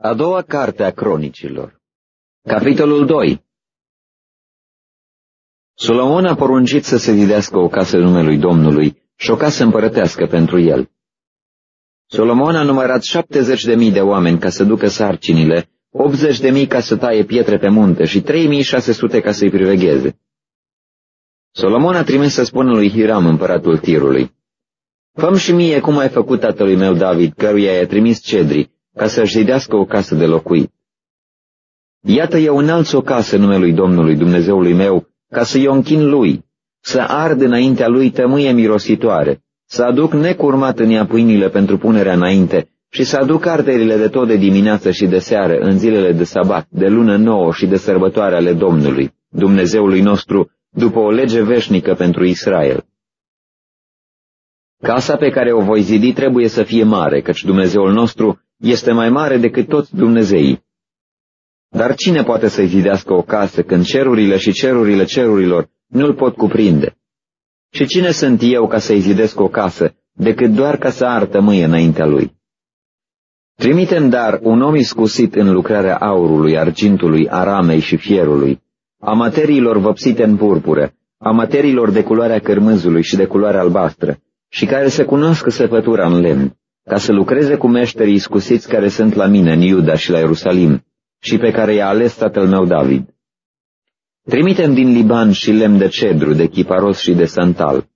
A doua carte a cronicilor Capitolul 2 Solomon a poruncit să se zidească o casă numelui Domnului și o casă împărătească pentru el. Solomon a numărat șaptezeci de mii de oameni ca să ducă sarcinile, optzeci de mii ca să taie pietre pe munte și trei mii șase sute ca să-i privegheze. Solomon a trimis să spună lui Hiram, împăratul tirului, Făm și mie cum ai făcut tatălui meu David, căruia i-a trimis cedri, ca să-și zidească o casă de locuit. Iată eu înalți o casă numelui Domnului Dumnezeului meu, ca să-i o închin lui, să ard înaintea lui tămâie mirositoare, să aduc necurmat în ea pâinile pentru punerea înainte și să aduc arterile de tot de dimineață și de seară în zilele de sabat, de lună nouă și de sărbătoare ale Domnului, Dumnezeului nostru, după o lege veșnică pentru Israel. Casa pe care o voi zidi trebuie să fie mare, căci Dumnezeul nostru este mai mare decât toți Dumnezeii. Dar cine poate să-i zidească o casă când cerurile și cerurile cerurilor nu-l pot cuprinde? Și cine sunt eu ca să-i zidesc o casă, decât doar ca să artă mâie înaintea lui? Trimitem dar un om iscusit în lucrarea aurului, argintului, aramei și fierului, a materiilor văpsite în purpură, a materiilor de culoarea cărmâzului și de culoare albastră, și care să cunoască săpătura în lemn, ca să lucreze cu meșterii iscusiți care sunt la mine în Iuda și la Ierusalim, și pe care i-a ales tatăl meu David. Trimitem din Liban și lemn de cedru, de chiparos și de santal,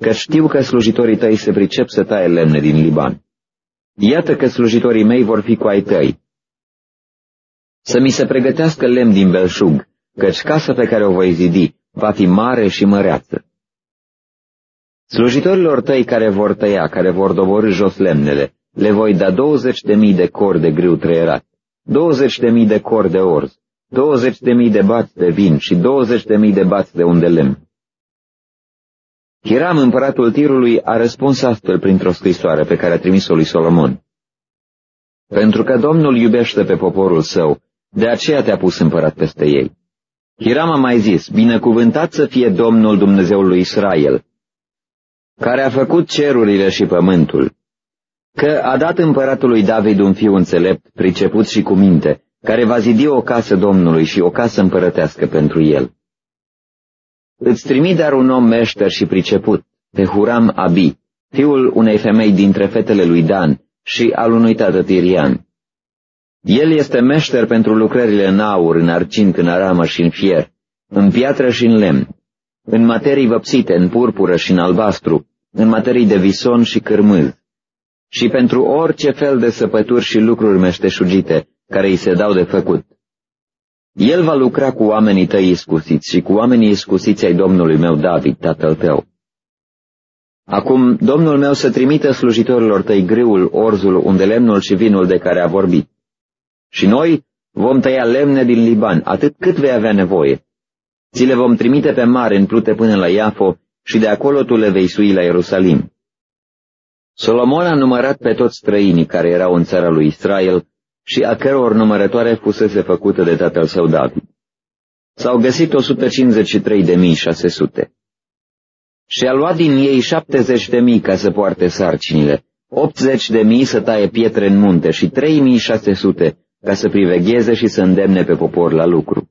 că știu că slujitorii tăi se pricep să taie lemne din Liban. Iată că slujitorii mei vor fi cu ai tăi. Să mi se pregătească lemn din belșug, căci casa pe care o voi zidi va fi mare și măreață. Slujitorilor tăi care vor tăia, care vor dobori jos lemnele, le voi da douăzeci de mii de cor de grâu trăierat, douăzeci de mii de cor de orz, douăzeci de mii de bați de vin și douăzeci de mii de bați de unde lemn. Hiram, împăratul tirului, a răspuns astfel printr-o scrisoare pe care a trimis-o lui Solomon. Pentru că Domnul iubește pe poporul său, de aceea te-a pus împărat peste ei. Hiram a mai zis, binecuvântat să fie Domnul Dumnezeul lui Israel, care a făcut cerurile și pământul, că a dat împăratului David un fiu înțelept, priceput și cu minte, care va zidi o casă Domnului și o casă împărătească pentru el. Îți trimit dar un om meșter și priceput, pe Huram Abi, fiul unei femei dintre fetele lui Dan și al unui tată tirian. El este meșter pentru lucrările în aur, în argint, în aramă și în fier, în piatră și în lemn, în materii văpsite, în purpură și în albastru, în materii de vison și cârmâz, și pentru orice fel de săpături și lucruri meșteșugite care îi se dau de făcut. El va lucra cu oamenii tăi iscusiți și cu oamenii iscusiți ai Domnului meu David, tatăl tău. Acum, Domnul meu să trimită slujitorilor tăi grâul, orzul, unde lemnul și vinul de care a vorbit. Și noi vom tăia lemne din Liban, atât cât vei avea nevoie. Ți le vom trimite pe mare în plute până la Iafo și de acolo tu le vei sui la Ierusalim. Solomon a numărat pe toți străinii care erau în țara lui Israel și a căror numărătoare fusese făcută de tatăl său David. S-au găsit 153.600. Și a luat din ei 70.000 ca să poarte sarcinile, 80.000 să taie pietre în munte și 3.600 ca să privegheze și să îndemne pe popor la lucru.